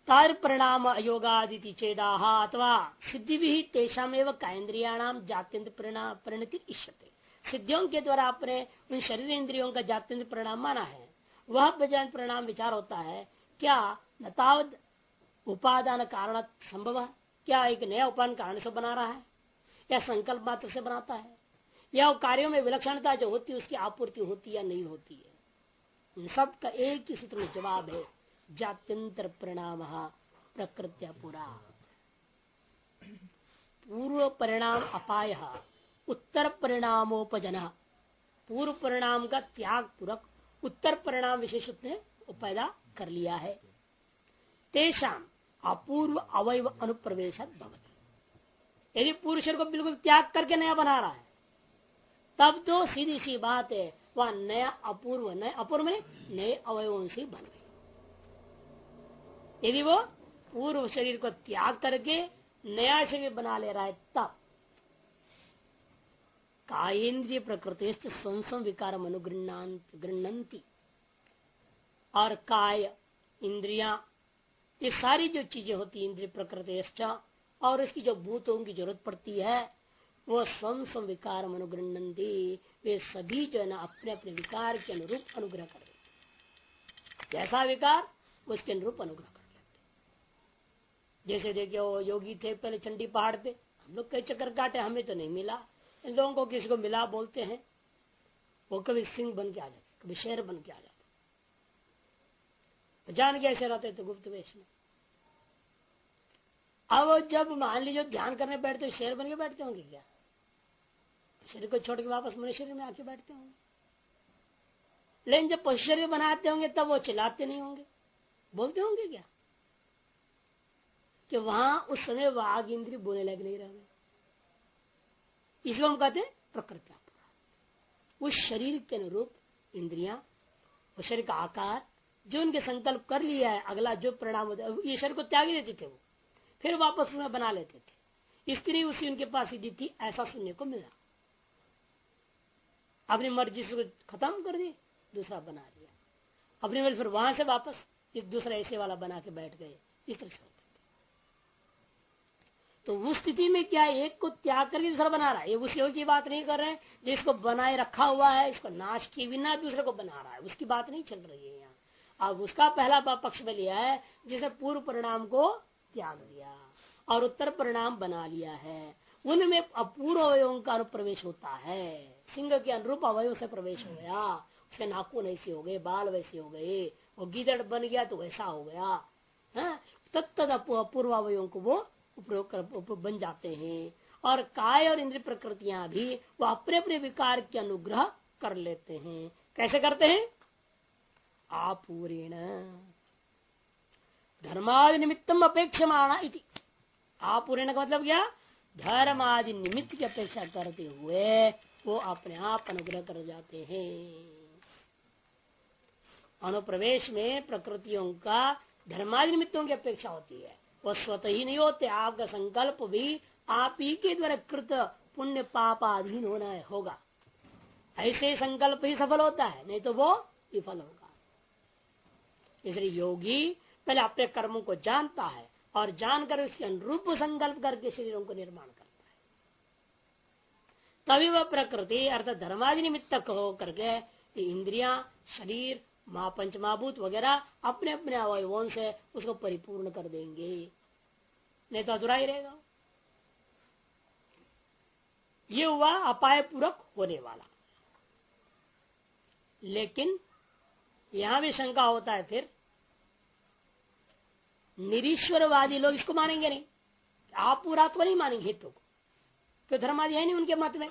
तार परिणाम अयोगादिति चेदा अथवा सिद्धि भी तेषामेव कायन्द्रियाणाम जात्यंत परिणति इष्यते। सिद्धियों के द्वारा आपने उन शरीर इंद्रियों का जात्यंत परिणाम माना है। वह परिणाम विचार होता है, क्या नतावद उपादान कारण संभव? है क्या एक नया उपादान कारण से बना रहा है? या संकल्प मात्र से बनाता है? या कार्यों में विलक्षणता जो होती है, उसकी आपूर्ति होती या नहीं होती है? इन सब का एक ही सूत्र में जवाब है, जात्यंतर परिणाम प्रकृत्या पूरा। पूर्व परिणाम अपाय, उत्तर परिणामोपजन। पूर्व परिणाम का त्याग पूर्वक उत्तर परिणाम विशेष पैदा कर लिया है। तेषाम अपूर्व अवयव अनुप्रवेश यदि पूर्व शरीर को बिल्कुल त्याग करके नया बना रहा है, तब तो सीधी सी बात है, वह नया अपूर्व नए अपूर्व में नए अवयवों से बन गई। यदि वो पूर्व शरीर को त्याग करके नया शरीर बना ले रहा है, तब कायेन्द्रिय प्रकृति स्वंसम विकार अनुगृहती और काय इंद्रिया ये सारी जो चीज़ें होती इंद्रिय प्रकृति और इसकी जो भूतों की ज़रूरत पड़ती है वो स्वम स्व विकार अनुग्रहणती वे सभी जो है ना अपने अपने विकार के अनुरूप अनुग्रह कर लेते जैसा विकार, उसके अनुरूप अनुग्रह कर लेते जैसे देखिए, वो योगी थे, पहले चंडी पहाड़ पे। हम लोग कई चक्कर काटे, हमें तो नहीं मिला। इन लोगों को किसी को मिला बोलते हैं। वो कभी सिंह बन के आ जाते कभी शेर बन के आ जाते जान कैसे रहते थे गुप्त वेश में। अब जब मान लीजिए ध्यान करने बैठते तो शेर बन के बैठते होंगे क्या? शरीर को छोड़ के वापस मनुष्य में आके बैठते होंगे। लेकिन जब पशु शरीर बनाते होंगे, तब वो चिल्लाते नहीं होंगे। बोलते होंगे क्या? कि वहाँ उस समय वाघ इंद्री बोलने लग नहीं रह गए। हम कहते हैं प्रकृति उस शरीर के अनुरूप इंद्रिया, उस शरीर का आकार जो उनके संकल्प कर लिया है, अगला जो परिणाम होता ये शरीर को त्याग देते थे वो। फिर वापस उसमें बना लेते थे। स्त्री उसी उनके पास ही थी, ऐसा सुनने को मिला। अपनी मर्ज़ी से खत्म कर दी दूसरा बना दिया। अपनी मर्ज़ी फिर वहाँ से वापस एक दूसरा ऐसे वाला बना के बैठ गए, इस तरह से तो उस स्थिति में क्या एक को त्याग करके दूसरा बना रहा है? ये उस योग की बात नहीं कर रहे हैं, जिसको बनाए रखा हुआ है, इसको नाश किए बिना दूसरे को बना रहा है। उसकी बात नहीं चल रही है यहाँ। अब उसका पहला पक्ष में लिया है जिसे पूर्व परिणाम को त्याग दिया और उत्तर परिणाम बना लिया है। उनमें अपूर्व अवयवों का अनुप्रवेश होता है। सिंह के अनुरूप अवयव से प्रवेश हो गया। उसके नाखून ऐसे हो गए, बाल वैसे हो गए, वो गिदड़ बन गया तो वैसा हो गया। हाँ? तत्त अपूर्व अवयवों को वो उपयोग बन जाते हैं। और काय और इंद्रिय प्रकृतियाँ भी वो अपने अपने विकार के अनुग्रह कर लेते हैं। कैसे करते हैं? आपूरेण। धर्मादि निमित्तम अपेक्षमाणा इति। आपूर्ण का मतलब क्या? धर्म आदि निमित्त की अपेक्षा करते हुए वो अपने आप अनुग्रह कर जाते हैं। अनुप्रवेश में प्रकृतियों का धर्मादि निमित्तों की अपेक्षा होती है। वो स्वतः ही नहीं होते, आपका संकल्प भी आप ही के द्वारा कृत पुण्य पाप अधीन होना होगा। ऐसे संकल्प ही सफल होता है, नहीं तो वो विफल होगा। इसलिए योगी पहले अपने कर्मों को जानता है और जानकर उसके अनुरूप संकल्प करके शरीरों को निर्माण करता है। तभी वह प्रकृति अर्थात धर्मादि निमित्त हो करके इंद्रिया, शरीर महा पंचमाभूत वगैरह अपने अपने अवयवों से उसको परिपूर्ण कर देंगे। नहीं तो अधूरा ही रहेगा। ये हुआ अपाय पूर्वक होने वाला। लेकिन यहाँ भी शंका होता है फिर। निरीश्वरवादी लोग इसको मानेंगे नहीं। आप पूरा तो नहीं मानेंगे हितों को। तो धर्मादि है नहीं उनके मत में?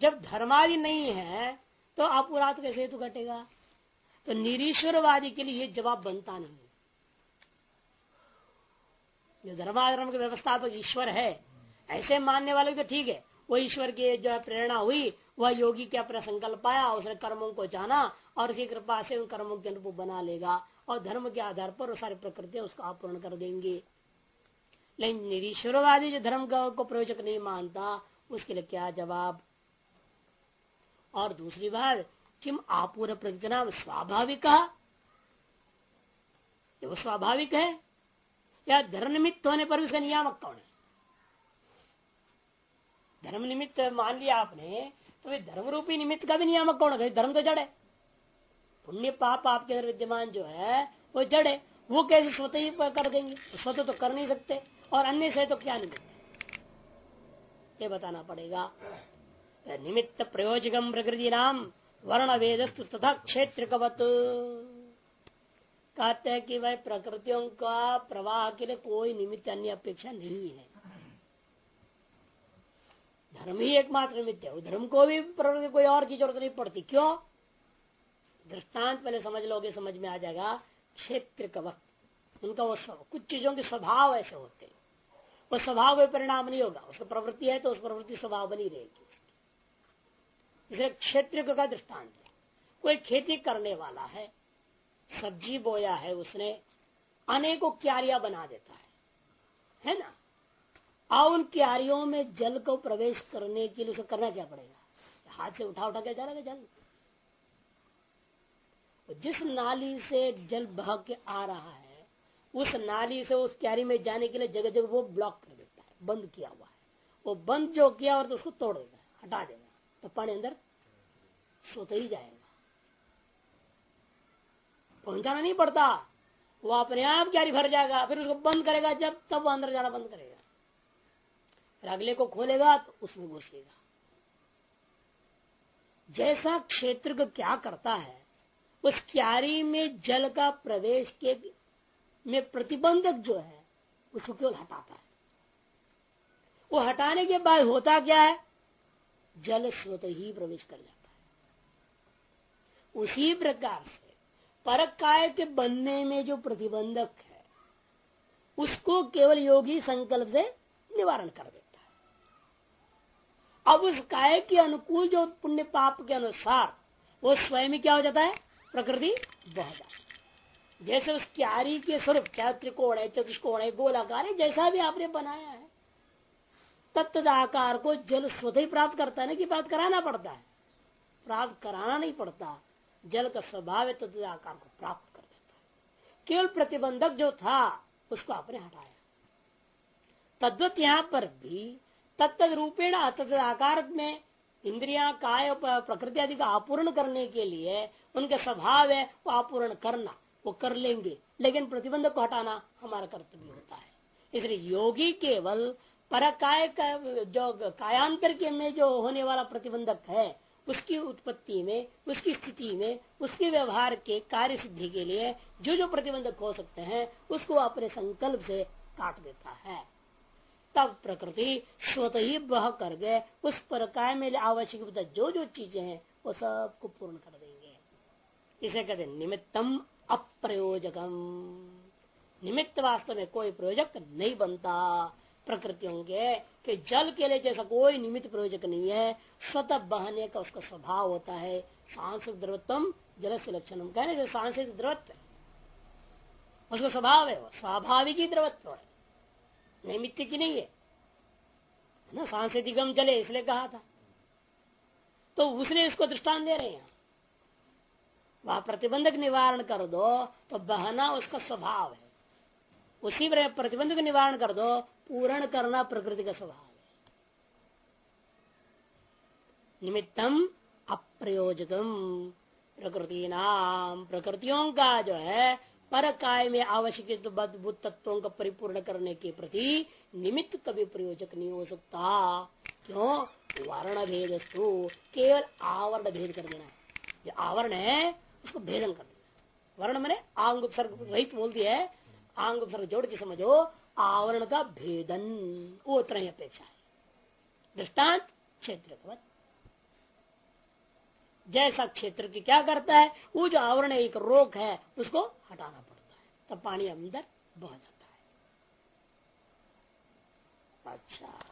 जब धर्मादि नहीं है तो आप कैसे हेतु घटेगा? तो निरीश्वरवादी के लिए जवाब बनता नहीं। जो धर्माधर्म के व्यवस्थापक ईश्वर है, ऐसे मानने वाले तो ठीक है। वो ईश्वर की जो प्रेरणा हुई, वह योगी के अपना संकल्प आया उसने कर्मों को जाना और उसी कृपा से कर्मों के अनुरूप बना लेगा और धर्म के आधार पर सारी प्रकृति उसको अपूर्ण कर देंगे। लेकिन निरीश्वरवादी जो धर्म को प्रयोजक नहीं मानता, उसके लिए क्या जवाब? और दूसरी बात किम आपूर प्रकृति नाम स्वाभाविक वो स्वाभाविक है? या धर्म निमित्त होने पर उसका नियामक कौन है? धर्म निमित्त मान लिया आपने तो धर्म रूपी निमित्त का भी नियामक कौन है? धर्म तो जड़ है। पुण्य पाप आपके अंदर विद्यमान जो है, वो जड़। है वो कैसे स्वतः ही कर देंगे? स्वतः तो कर नहीं सकते। और अन्य से तो क्या नहीं ये बताना पड़ेगा। निमित्त प्रयोजकम प्रकृति नाम वर्ण वेदस्तु तथा क्षेत्र कहते हैं कि भाई प्रकृतियों का प्रवाह के लिए कोई निमित्त अन्य अपेक्षा नहीं है। धर्म ही एकमात्र निमित्त है। धर्म को भी प्रकृति कोई और की ज़रूरत नहीं पड़ती। क्यों? दृष्टांत पहले समझ लोगे, समझ में आ जाएगा, क्षेत्र का वक्त। उनका वो सब कुछ चीज़ों के स्वभाव ऐसे होते हैं। वो स्वभाव कोई परिणाम नहीं होगा। उसका प्रवृत्ति है तो उस प्रवृत्ति स्वभाव बनी रहेगी इसलिए क्षेत्र का दृष्टांत है। कोई खेती करने वाला है, सब्ज़ी बोया है, उसने अनेकों क्यारिया बना देता है। है ना? और उन क्यारियों में जल को प्रवेश करने के लिए उसे करना क्या पड़ेगा? हाथ से उठा उठा के जाएगा जल? जिस नाली से जल बह के आ रहा है, उस नाली से उस क्यारी में जाने के लिए जगह जगह वो ब्लॉक कर देता है, बंद किया हुआ है। वो बंद जो किया और तो उसको तोड़ देगा हटा देगा तो पानी अंदर सोते ही जाएगा। पहुंचाना नहीं पड़ता, वो अपने आप क्यारी भर जाएगा, फिर उसको बंद करेगा, जब तब वो अंदर जाना बंद करेगा। फिर अगले को खोलेगा तो उसमें घुसेगा। जैसा क्षेत्र को क्या करता है उस क्यारी में जल का प्रवेश के में प्रतिबंधक जो है, उसको केवल हटाता है। वो हटाने के बाद होता क्या है? जल स्रोत ही प्रवेश कर जाता है। उसी प्रकार से परक काय के बनने में जो प्रतिबंधक है, उसको केवल योगी संकल्प से निवारण कर देता है। अब उस काय के अनुकूल जो पुण्य पाप के अनुसार वो स्वयं क्या हो जाता है? प्रकृति बह जाती जैसे उस क्यारी के स्वरूप चाहे त्रिकोण है चतुष्कोण है गोलाकार है, जैसा भी आपने बनाया है। तत्द आकार को जल स्वतः ही प्राप्त करता है ना कि प्राप्त कराना पड़ता है। प्राप्त कराना नहीं पड़ता। जल का स्वभाव है तत्द आकार को प्राप्त कर देता है। केवल प्रतिबंधक जो था, उसको आपने हटाया। तद्वत यहाँ पर भी तत्त रूपेण तत्द आकार में इंद्रिया, काय प्रकृति आदि का आपूर्ण करने के लिए उनका स्वभाव है, वो आपूर्ण करना, वो कर लेंगे। लेकिन प्रतिबंध को हटाना हमारा कर्तव्य होता है। इसलिए योगी केवल पर काय का, जो कायांतर के में जो होने वाला प्रतिबंधक है, उसकी उत्पत्ति में, उसकी स्थिति में, उसके व्यवहार के कार्य सिद्धि के लिए जो जो प्रतिबंधक हो सकते हैं, उसको अपने संकल्प से काट देता है। तब प्रकृति स्वतः ही बह कर गए, उस पर काय में आवश्यक जो जो चीज़ें हैं, वो सबको पूर्ण कर इसे कहते निमित्तम अप्रयोजकम। निमित्त वास्तव में कोई प्रयोजक नहीं बनता प्रकृतियों के, कि जल के लिए जैसा कोई निमित्त प्रयोजक नहीं है, स्वतः बहने का उसका स्वभाव होता है। सांसिक द्रवत्म जल से लक्षण कहने सांसिक द्रवत्व उसका स्वभाव है स्वाभाविक ही द्रवत्व है। नैमित्य की नहीं है। ना? सांसिकम चले इसलिए कहा था। तो उसने इसको दृष्टान दे रहे हैं। वह प्रतिबंधक निवारण कर दो तो बहना उसका स्वभाव है। उसी पर प्रतिबंधक निवारण कर दो, पूर्ण करना प्रकृति का स्वभाव है। निमित्तम अप्रयोजकम प्रकृति नाम प्रकृतियों का जो है पर काय में आवश्यक तत्वों का परिपूर्ण करने के प्रति निमित्त कभी प्रयोजक नहीं हो सकता। क्यों? वर्ण भेद केवल आवरण भेद कर देना है। जो आवरण है उसको भेदन कर दिया। वर्ण मैंने, आंग उपसर्ग रहित बोल दिया है, आंग उपसर्ग जोड़ के समझो, आवरण का भेदन, वो उतना अपेक्षा है। दृष्टांत क्षेत्र जैसा क्षेत्र की क्या करता है, वो जो आवरण एक रोग है, उसको हटाना पड़ता है। तब पानी अंदर बह जाता है। अच्छा।